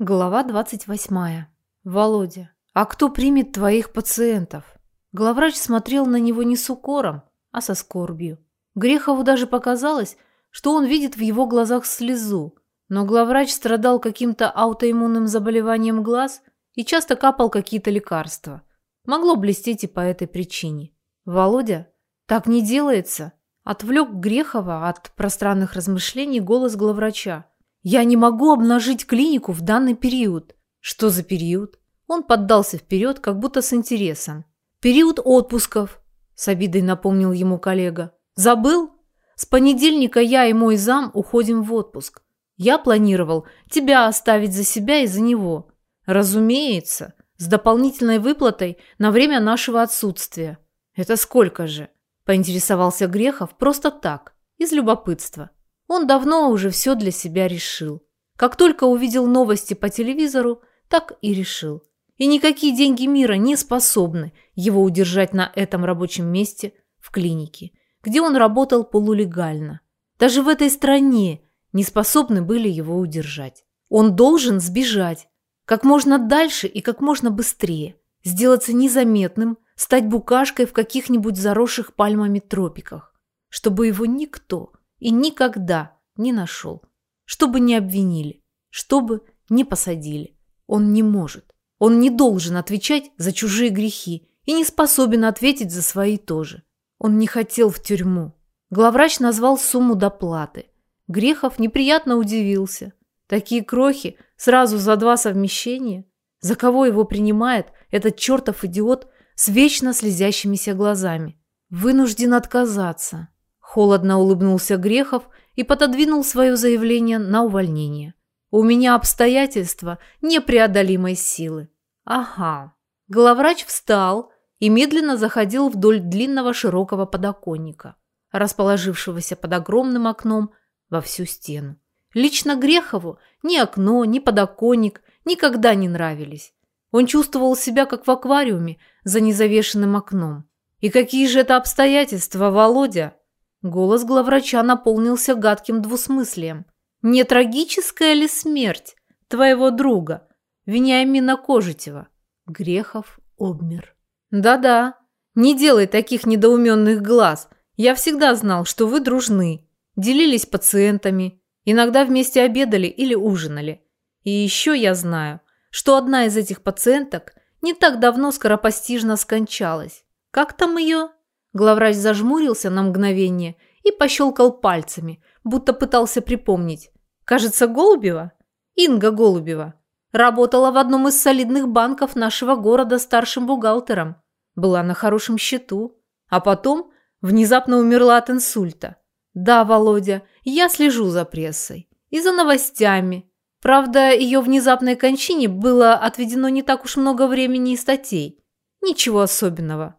Глава 28. Володя, а кто примет твоих пациентов? Главврач смотрел на него не с укором, а со скорбью. Грехову даже показалось, что он видит в его глазах слезу, но главврач страдал каким-то аутоиммунным заболеванием глаз и часто капал какие-то лекарства. Могло блестеть и по этой причине. Володя, так не делается, отвлек Грехова от пространных размышлений голос главврача. Я не могу обнажить клинику в данный период. Что за период? Он поддался вперед, как будто с интересом. Период отпусков, с обидой напомнил ему коллега. Забыл? С понедельника я и мой зам уходим в отпуск. Я планировал тебя оставить за себя и за него. Разумеется, с дополнительной выплатой на время нашего отсутствия. Это сколько же? Поинтересовался Грехов просто так, из любопытства. Он давно уже все для себя решил. Как только увидел новости по телевизору, так и решил. И никакие деньги мира не способны его удержать на этом рабочем месте в клинике, где он работал полулегально. Даже в этой стране не способны были его удержать. Он должен сбежать как можно дальше и как можно быстрее, сделаться незаметным, стать букашкой в каких-нибудь заросших пальмами тропиках, чтобы его никто и никогда не нашел. Чтобы не обвинили, чтобы не посадили. Он не может. Он не должен отвечать за чужие грехи и не способен ответить за свои тоже. Он не хотел в тюрьму. Главврач назвал сумму доплаты. Грехов неприятно удивился. Такие крохи сразу за два совмещения? За кого его принимает этот чертов идиот с вечно слезящимися глазами? Вынужден отказаться. Холодно улыбнулся Грехов и пододвинул свое заявление на увольнение. «У меня обстоятельства непреодолимой силы». «Ага». Главврач встал и медленно заходил вдоль длинного широкого подоконника, расположившегося под огромным окном во всю стену. Лично Грехову ни окно, ни подоконник никогда не нравились. Он чувствовал себя как в аквариуме за незавешенным окном. И какие же это обстоятельства, Володя? Голос главврача наполнился гадким двусмыслием. «Не трагическая ли смерть твоего друга, Вениамина Кожетева?» Грехов обмер. «Да-да, не делай таких недоуменных глаз. Я всегда знал, что вы дружны, делились пациентами, иногда вместе обедали или ужинали. И еще я знаю, что одна из этих пациенток не так давно скоропостижно скончалась. Как там ее?» Главврач зажмурился на мгновение и пощелкал пальцами, будто пытался припомнить. Кажется, Голубева? Инга Голубева. Работала в одном из солидных банков нашего города старшим бухгалтером. Была на хорошем счету. А потом внезапно умерла от инсульта. Да, Володя, я слежу за прессой. И за новостями. Правда, ее внезапной кончине было отведено не так уж много времени и статей. Ничего особенного.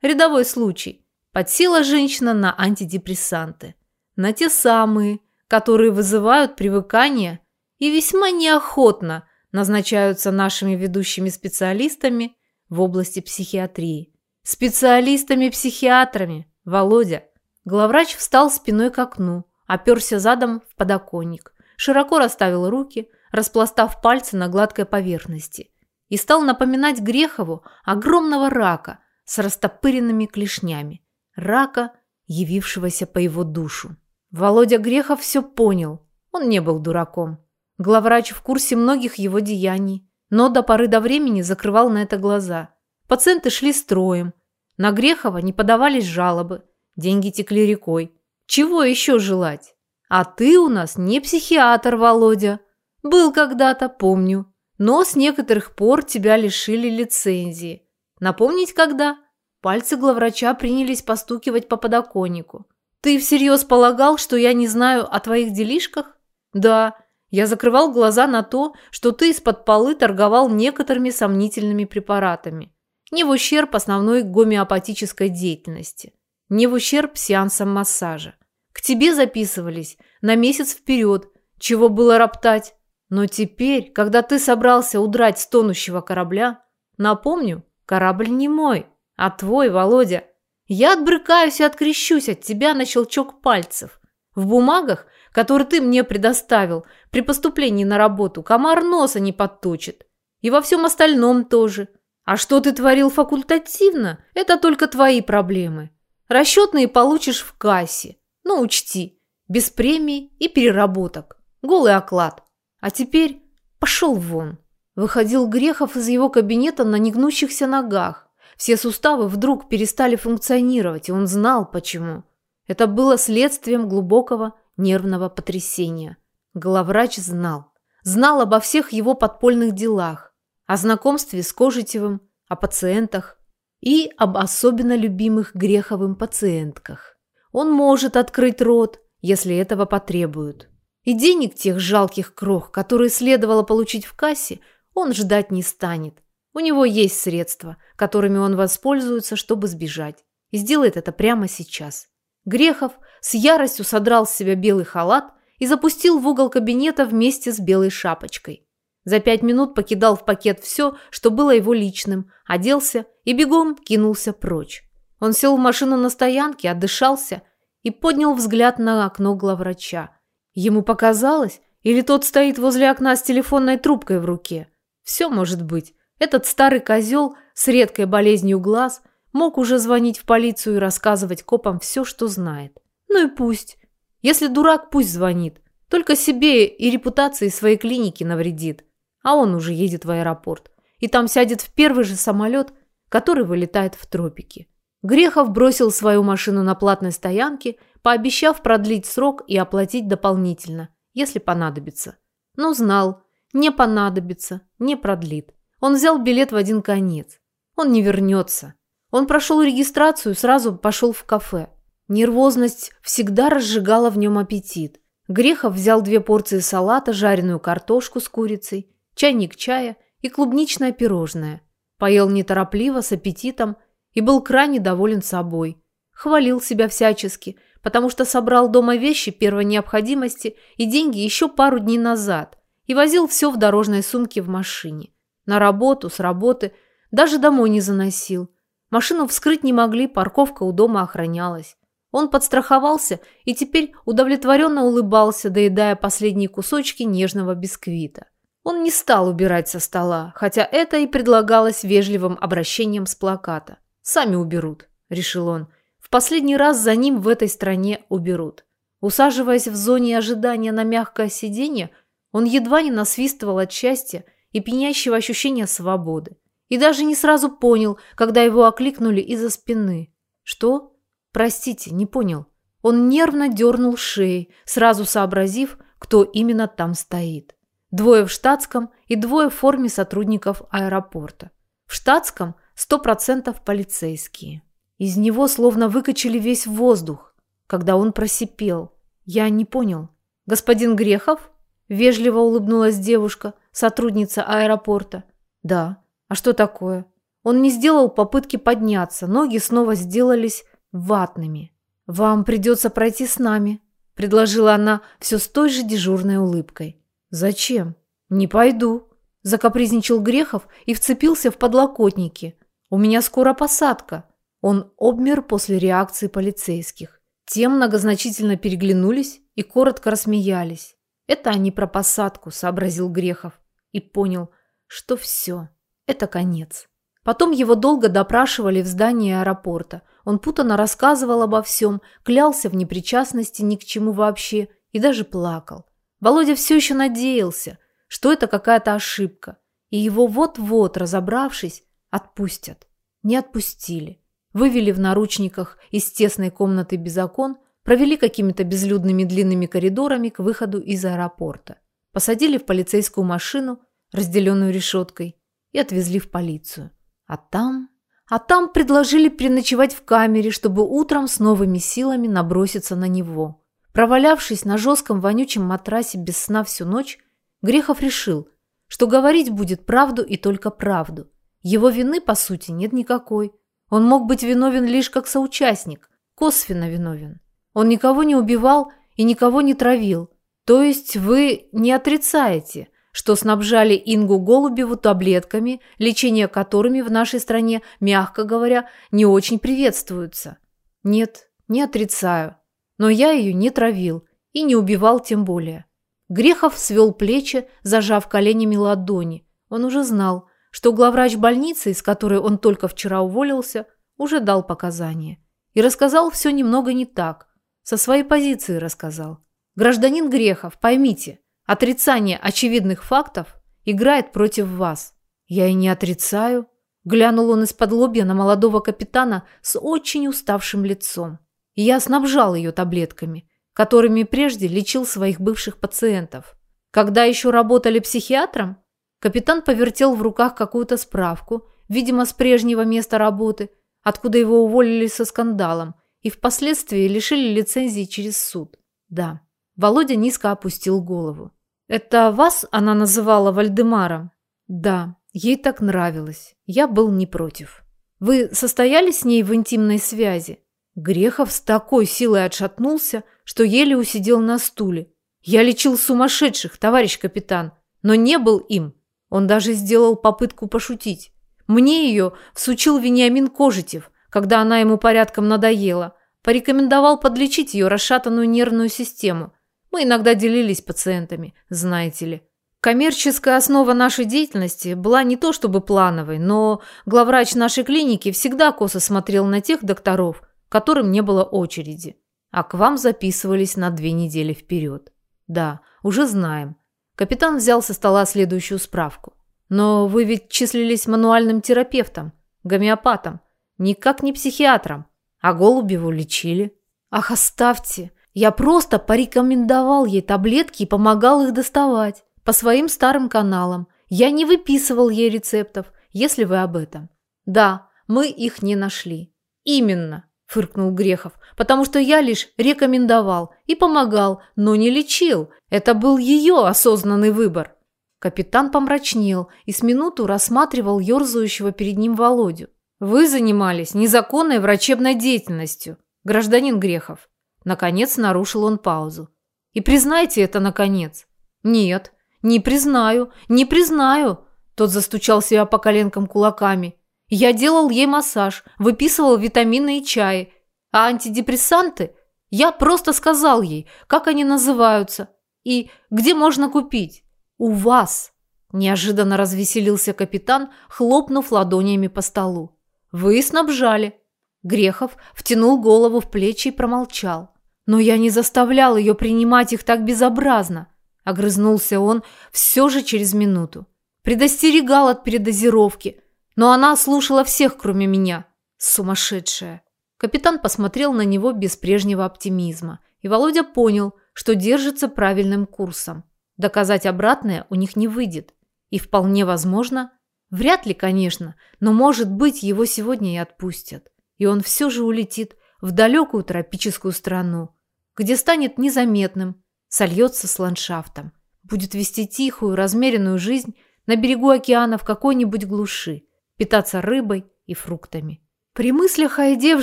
Рядовой случай. Подсела женщина на антидепрессанты. На те самые, которые вызывают привыкание и весьма неохотно назначаются нашими ведущими специалистами в области психиатрии. Специалистами-психиатрами, Володя. Главврач встал спиной к окну, оперся задом в подоконник, широко расставил руки, распластав пальцы на гладкой поверхности, и стал напоминать Грехову огромного рака – с растопыренными клешнями, рака, явившегося по его душу. Володя Грехов все понял. Он не был дураком. Главврач в курсе многих его деяний, но до поры до времени закрывал на это глаза. Пациенты шли строем. На Грехова не подавались жалобы. Деньги текли рекой. Чего еще желать? А ты у нас не психиатр, Володя. Был когда-то, помню. Но с некоторых пор тебя лишили лицензии. Напомнить когда? Пальцы главврача принялись постукивать по подоконнику. Ты всерьез полагал, что я не знаю о твоих делишках? Да, я закрывал глаза на то, что ты из-под полы торговал некоторыми сомнительными препаратами. Не в ущерб основной гомеопатической деятельности. Не в ущерб сеансам массажа. К тебе записывались на месяц вперед, чего было роптать. Но теперь, когда ты собрался удрать с тонущего корабля, напомню, Корабль не мой, а твой, Володя. Я отбрыкаюсь и открещусь от тебя на щелчок пальцев. В бумагах, который ты мне предоставил при поступлении на работу, комар носа не подточит. И во всем остальном тоже. А что ты творил факультативно, это только твои проблемы. Расчетные получишь в кассе. Но учти, без премии и переработок. Голый оклад. А теперь пошел вон. Выходил Грехов из его кабинета на негнущихся ногах. Все суставы вдруг перестали функционировать, и он знал, почему. Это было следствием глубокого нервного потрясения. Главврач знал. Знал обо всех его подпольных делах, о знакомстве с Кожетевым, о пациентах и об особенно любимых Греховым пациентках. Он может открыть рот, если этого потребуют. И денег тех жалких крох, которые следовало получить в кассе, он ждать не станет. У него есть средства, которыми он воспользуется, чтобы сбежать. И сделает это прямо сейчас. Грехов с яростью содрал с себя белый халат и запустил в угол кабинета вместе с белой шапочкой. За пять минут покидал в пакет все, что было его личным, оделся и бегом кинулся прочь. Он сел в машину на стоянке, отдышался и поднял взгляд на окно главврача. Ему показалось, или тот стоит возле окна с телефонной трубкой в руке. Все может быть. Этот старый козел с редкой болезнью глаз мог уже звонить в полицию и рассказывать копам все, что знает. Ну и пусть. Если дурак, пусть звонит. Только себе и репутации своей клиники навредит а он уже едет в аэропорт. И там сядет в первый же самолет, который вылетает в тропики. Грехов бросил свою машину на платной стоянке, пообещав продлить срок и оплатить дополнительно, если понадобится. Но знал, не понадобится, не продлит. Он взял билет в один конец. Он не вернется. Он прошел регистрацию, сразу пошел в кафе. Нервозность всегда разжигала в нем аппетит. Грехов взял две порции салата, жареную картошку с курицей чайник чая и клубничное пирожное. Поел неторопливо, с аппетитом и был крайне доволен собой. Хвалил себя всячески, потому что собрал дома вещи первой необходимости и деньги еще пару дней назад и возил все в дорожной сумке в машине. На работу, с работы, даже домой не заносил. Машину вскрыть не могли, парковка у дома охранялась. Он подстраховался и теперь удовлетворенно улыбался, доедая последние кусочки нежного бисквита. Он не стал убирать со стола, хотя это и предлагалось вежливым обращением с плаката. «Сами уберут», – решил он. «В последний раз за ним в этой стране уберут». Усаживаясь в зоне ожидания на мягкое сиденье, он едва не насвистывал от счастья и пьянящего ощущения свободы. И даже не сразу понял, когда его окликнули из-за спины. «Что? Простите, не понял». Он нервно дернул шеей, сразу сообразив, кто именно там стоит. Двое в штатском и двое в форме сотрудников аэропорта. В штатском 100% полицейские. Из него словно выкачали весь воздух, когда он просипел. Я не понял. Господин Грехов? Вежливо улыбнулась девушка, сотрудница аэропорта. Да. А что такое? Он не сделал попытки подняться, ноги снова сделались ватными. «Вам придется пройти с нами», – предложила она все с той же дежурной улыбкой. «Зачем? Не пойду», – закапризничал Грехов и вцепился в подлокотники. «У меня скоро посадка». Он обмер после реакции полицейских. Те многозначительно переглянулись и коротко рассмеялись. «Это они про посадку», – сообразил Грехов. И понял, что все, это конец. Потом его долго допрашивали в здании аэропорта. Он путанно рассказывал обо всем, клялся в непричастности ни к чему вообще и даже плакал. Володя все еще надеялся, что это какая-то ошибка, и его вот-вот, разобравшись, отпустят. Не отпустили. Вывели в наручниках из тесной комнаты без окон, провели какими-то безлюдными длинными коридорами к выходу из аэропорта. Посадили в полицейскую машину, разделенную решеткой, и отвезли в полицию. А там... А там предложили переночевать в камере, чтобы утром с новыми силами наброситься на него. Провалявшись на жестком вонючем матрасе без сна всю ночь, Грехов решил, что говорить будет правду и только правду. Его вины, по сути, нет никакой. Он мог быть виновен лишь как соучастник, косвенно виновен. Он никого не убивал и никого не травил. То есть вы не отрицаете, что снабжали Ингу Голубеву таблетками, лечение которыми в нашей стране, мягко говоря, не очень приветствуется? Нет, не отрицаю. Но я ее не травил И не убивал тем более. Грехов свел плечи, зажав коленями ладони. Он уже знал, что главврач больницы, из которой он только вчера уволился, уже дал показания. И рассказал все немного не так. Со своей позиции рассказал. Гражданин Грехов, поймите, отрицание очевидных фактов играет против вас. Я и не отрицаю. Глянул он из-под лобья на молодого капитана с очень уставшим лицом. Я снабжал ее таблетками, которыми прежде лечил своих бывших пациентов. Когда еще работали психиатром, капитан повертел в руках какую-то справку, видимо, с прежнего места работы, откуда его уволили со скандалом и впоследствии лишили лицензии через суд. Да, Володя низко опустил голову. «Это вас она называла Вальдемаром?» «Да, ей так нравилось. Я был не против». «Вы состояли с ней в интимной связи?» Грехов с такой силой отшатнулся, что еле усидел на стуле. «Я лечил сумасшедших, товарищ капитан, но не был им». Он даже сделал попытку пошутить. «Мне ее всучил Вениамин Кожетев, когда она ему порядком надоела. Порекомендовал подлечить ее расшатанную нервную систему. Мы иногда делились пациентами, знаете ли. Коммерческая основа нашей деятельности была не то чтобы плановой, но главврач нашей клиники всегда косо смотрел на тех докторов, которым не было очереди. А к вам записывались на две недели вперед. Да, уже знаем. Капитан взял со стола следующую справку. Но вы ведь числились мануальным терапевтом, гомеопатом, никак не психиатром, а Голубеву лечили. Ах, оставьте. Я просто порекомендовал ей таблетки и помогал их доставать по своим старым каналам. Я не выписывал ей рецептов, если вы об этом. Да, мы их не нашли. Именно, фыркнул Грехов, потому что я лишь рекомендовал и помогал, но не лечил. Это был ее осознанный выбор. Капитан помрачнел и с минуту рассматривал ерзающего перед ним Володю. Вы занимались незаконной врачебной деятельностью, гражданин Грехов. Наконец нарушил он паузу. И признайте это, наконец. Нет, не признаю, не признаю. Тот застучал себя по коленкам кулаками. Я делал ей массаж, выписывал витамины и чай. А антидепрессанты? Я просто сказал ей, как они называются и где можно купить. У вас. Неожиданно развеселился капитан, хлопнув ладонями по столу. Вы снабжали. Грехов втянул голову в плечи и промолчал. Но я не заставлял ее принимать их так безобразно. Огрызнулся он все же через минуту. Предостерегал от передозировки. Но она слушала всех, кроме меня. Сумасшедшая. Капитан посмотрел на него без прежнего оптимизма. И Володя понял, что держится правильным курсом. Доказать обратное у них не выйдет. И вполне возможно, Вряд ли, конечно, но, может быть, его сегодня и отпустят. И он все же улетит в далекую тропическую страну, где станет незаметным, сольется с ландшафтом, будет вести тихую, размеренную жизнь на берегу океана в какой-нибудь глуши, питаться рыбой и фруктами. При мыслях о еде в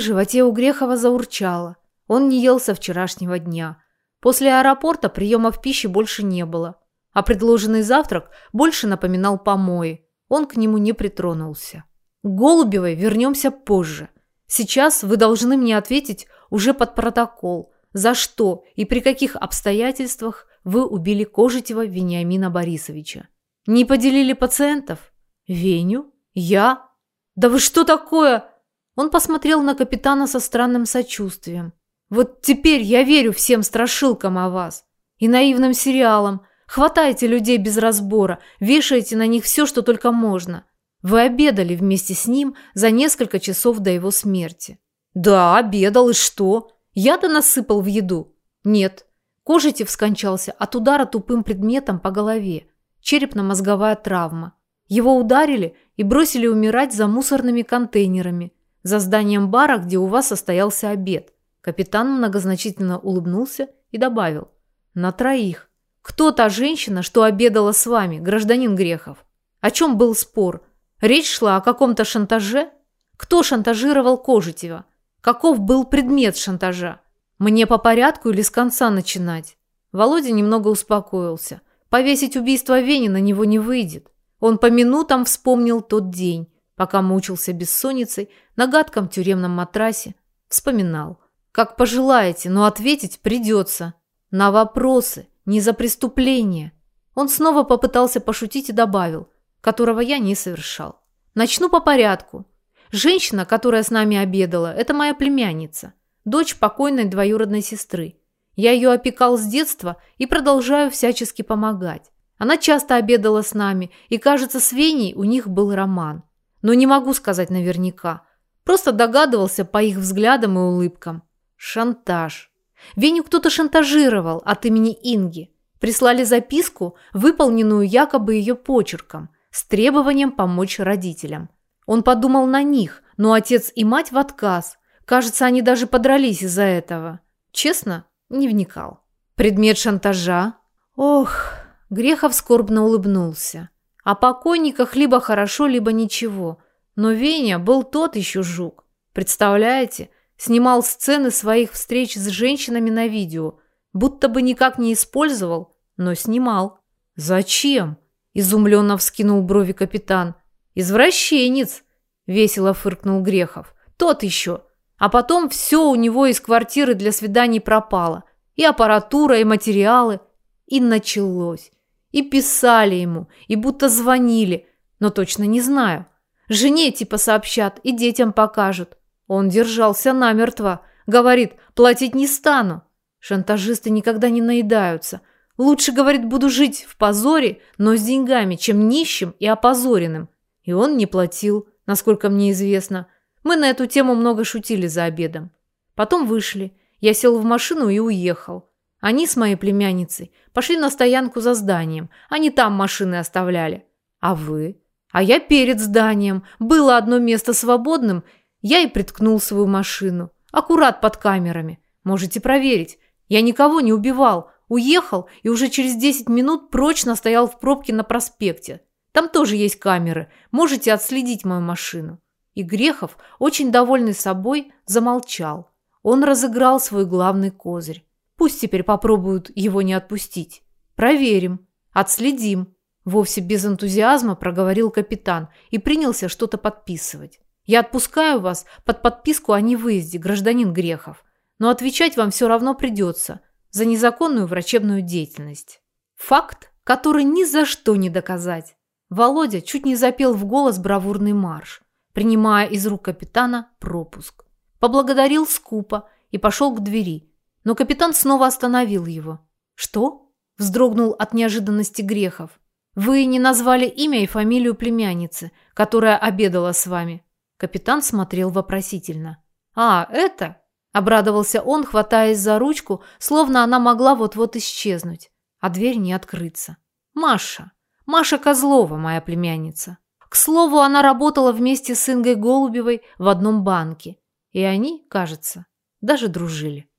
животе у Грехова заурчало. Он не ел со вчерашнего дня. После аэропорта приемов пищи больше не было, а предложенный завтрак больше напоминал помои, он к нему не притронулся. Голубевой вернемся позже. Сейчас вы должны мне ответить уже под протокол, за что и при каких обстоятельствах вы убили Кожетева Вениамина Борисовича. Не поделили пациентов? Веню? Я? Да вы что такое? Он посмотрел на капитана со странным сочувствием. Вот теперь я верю всем страшилкам о вас и наивным сериалам, Хватаете людей без разбора, вешаете на них все, что только можно. Вы обедали вместе с ним за несколько часов до его смерти. Да, обедал, и что? Я-то насыпал в еду. Нет. Кожетев скончался от удара тупым предметом по голове. Черепно-мозговая травма. Его ударили и бросили умирать за мусорными контейнерами, за зданием бара, где у вас состоялся обед. Капитан многозначительно улыбнулся и добавил. На троих. Кто та женщина, что обедала с вами, гражданин Грехов? О чем был спор? Речь шла о каком-то шантаже? Кто шантажировал Кожетева? Каков был предмет шантажа? Мне по порядку или с конца начинать? Володя немного успокоился. Повесить убийство Вени на него не выйдет. Он по минутам вспомнил тот день, пока мучился бессонницей на гадком тюремном матрасе. Вспоминал. Как пожелаете, но ответить придется. на вопросы, не за преступление. Он снова попытался пошутить и добавил, которого я не совершал. Начну по порядку. Женщина, которая с нами обедала, это моя племянница, дочь покойной двоюродной сестры. Я ее опекал с детства и продолжаю всячески помогать. Она часто обедала с нами, и, кажется, с Веней у них был роман. Но не могу сказать наверняка. Просто догадывался по их взглядам и улыбкам. Шантаж. Веню кто-то шантажировал от имени Инги. Прислали записку, выполненную якобы ее почерком, с требованием помочь родителям. Он подумал на них, но отец и мать в отказ. Кажется, они даже подрались из-за этого. Честно, не вникал. Предмет шантажа? Ох, Грехов скорбно улыбнулся. О покойниках либо хорошо, либо ничего. Но Веня был тот еще жук. Представляете, снимал сцены своих встреч с женщинами на видео. Будто бы никак не использовал, но снимал. «Зачем?» – изумленно вскинул брови капитан. «Извращенец!» – весело фыркнул Грехов. «Тот еще!» А потом все у него из квартиры для свиданий пропало. И аппаратура, и материалы. И началось. И писали ему, и будто звонили, но точно не знаю. Жене типа сообщат и детям покажут. Он держался намертво. Говорит, платить не стану. Шантажисты никогда не наедаются. Лучше, говорит, буду жить в позоре, но с деньгами, чем нищим и опозоренным. И он не платил, насколько мне известно. Мы на эту тему много шутили за обедом. Потом вышли. Я сел в машину и уехал. Они с моей племянницей пошли на стоянку за зданием. Они там машины оставляли. А вы? А я перед зданием. Было одно место свободным. Я и приткнул свою машину. Аккурат под камерами. Можете проверить. Я никого не убивал. Уехал и уже через 10 минут прочно стоял в пробке на проспекте. Там тоже есть камеры. Можете отследить мою машину. И Грехов, очень довольный собой, замолчал. Он разыграл свой главный козырь. Пусть теперь попробуют его не отпустить. Проверим, отследим. Вовсе без энтузиазма проговорил капитан и принялся что-то подписывать. Я отпускаю вас под подписку о невыезде, гражданин Грехов. Но отвечать вам все равно придется за незаконную врачебную деятельность. Факт, который ни за что не доказать. Володя чуть не запел в голос бравурный марш принимая из рук капитана пропуск. Поблагодарил скупо и пошел к двери, но капитан снова остановил его. «Что?» – вздрогнул от неожиданности Грехов. «Вы не назвали имя и фамилию племянницы, которая обедала с вами?» Капитан смотрел вопросительно. «А, это?» – обрадовался он, хватаясь за ручку, словно она могла вот-вот исчезнуть, а дверь не открыться. «Маша. Маша Козлова, моя племянница». К слову, она работала вместе с Ингой Голубевой в одном банке. И они, кажется, даже дружили.